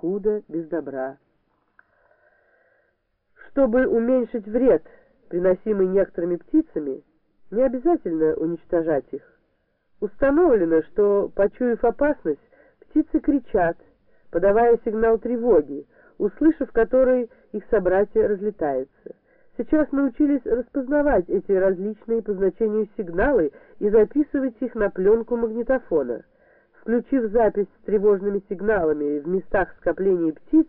худо без добра. Чтобы уменьшить вред, приносимый некоторыми птицами, не обязательно уничтожать их. Установлено, что, почуяв опасность, птицы кричат, подавая сигнал тревоги, услышав который, их собратья разлетаются. Сейчас научились распознавать эти различные по значению сигналы и записывать их на пленку магнитофона. Включив запись с тревожными сигналами в местах скопления птиц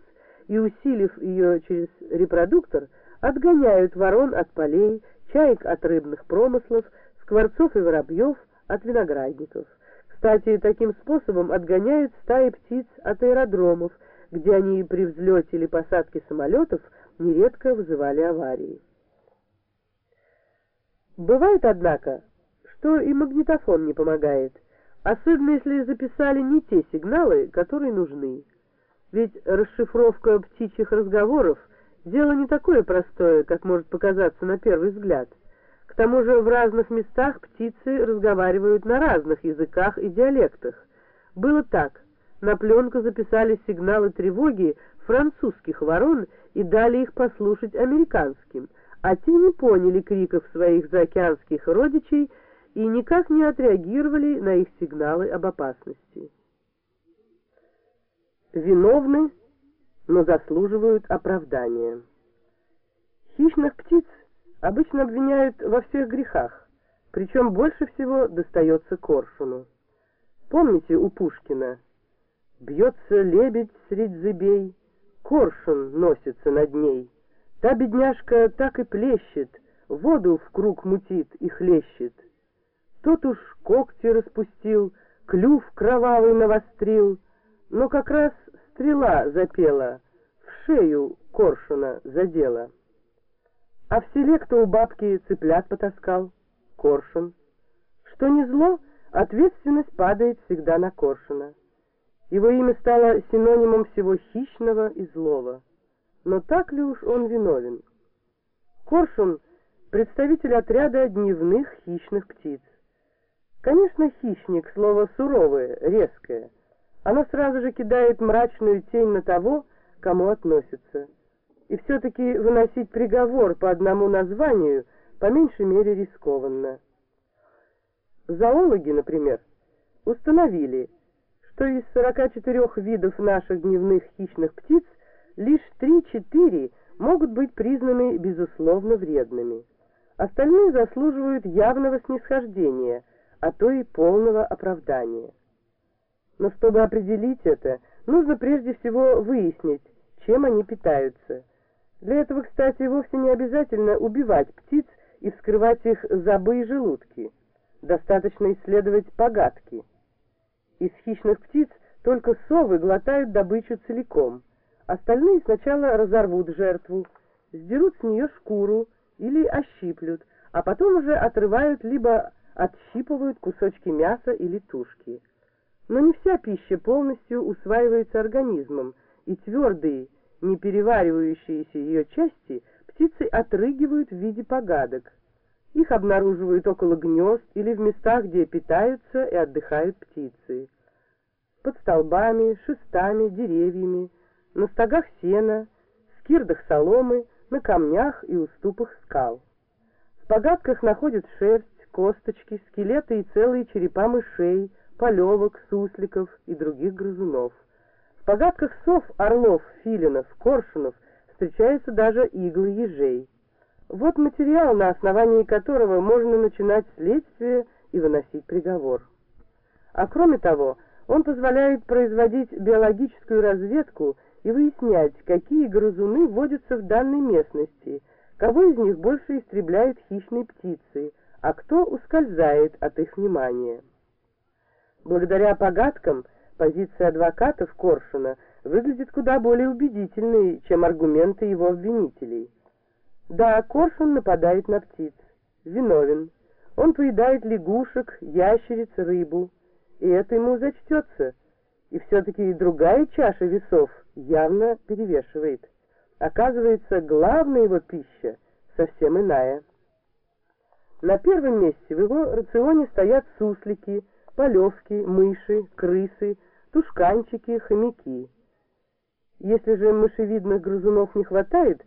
и усилив ее через репродуктор, отгоняют ворон от полей, чаек от рыбных промыслов, скворцов и воробьев от виноградников. Кстати, таким способом отгоняют стаи птиц от аэродромов, где они при взлете или посадке самолетов нередко вызывали аварии. Бывает, однако, что и магнитофон не помогает, особенно если записали не те сигналы, которые нужны. Ведь расшифровка птичьих разговоров – дело не такое простое, как может показаться на первый взгляд. К тому же в разных местах птицы разговаривают на разных языках и диалектах. Было так. На пленку записали сигналы тревоги французских ворон и дали их послушать американским, а те не поняли криков своих заокеанских родичей и никак не отреагировали на их сигналы об опасности. Виновны, но заслуживают оправдания. Хищных птиц обычно обвиняют во всех грехах, причем больше всего достается коршуну. Помните у Пушкина «Бьется лебедь средь зыбей, коршун носится над ней. Та бедняжка так и плещет, воду в круг мутит и хлещет. Тот уж когти распустил, клюв кровавый навострил, но как раз стрела запела, в шею коршуна задела. А в селе кто у бабки цыплят потаскал? Коршун. Что не зло, ответственность падает всегда на коршуна. Его имя стало синонимом всего хищного и злого. Но так ли уж он виновен? Коршун — представитель отряда дневных хищных птиц. Конечно, хищник — слово суровое, резкое. Оно сразу же кидает мрачную тень на того, кому относится и все-таки выносить приговор по одному названию по меньшей мере рискованно. Зоологи, например, установили, что из 44 видов наших дневных хищных птиц лишь 3-4 могут быть признаны безусловно вредными. Остальные заслуживают явного снисхождения, а то и полного оправдания. Но чтобы определить это, нужно прежде всего выяснить, чем они питаются – для этого, кстати, вовсе не обязательно убивать птиц и вскрывать их забы и желудки. Достаточно исследовать погадки. Из хищных птиц только совы глотают добычу целиком. Остальные сначала разорвут жертву, сдерут с нее шкуру или ощиплют, а потом уже отрывают либо отщипывают кусочки мяса или тушки. Но не вся пища полностью усваивается организмом, и твердые, не переваривающиеся ее части птицы отрыгивают в виде погадок. Их обнаруживают около гнезд или в местах, где питаются и отдыхают птицы. Под столбами, шестами, деревьями, на стогах сена, скирдах соломы, на камнях и уступах скал. В погадках находят шерсть, косточки, скелеты и целые черепа мышей, полевок, сусликов и других грызунов. В погадках сов, орлов, филинов, коршунов встречаются даже иглы ежей. Вот материал, на основании которого можно начинать следствие и выносить приговор. А кроме того, он позволяет производить биологическую разведку и выяснять, какие грызуны водятся в данной местности, кого из них больше истребляют хищные птицы, а кто ускользает от их внимания. Благодаря погадкам позиция адвокатов Коршуна выглядит куда более убедительной, чем аргументы его обвинителей. Да, Коршун нападает на птиц. Виновен. Он поедает лягушек, ящериц, рыбу. И это ему зачтется. И все-таки другая чаша весов явно перевешивает. Оказывается, главная его пища совсем иная. На первом месте в его рационе стоят суслики, полевки, мыши, крысы, тушканчики, хомяки. Если же мышевидных грызунов не хватает,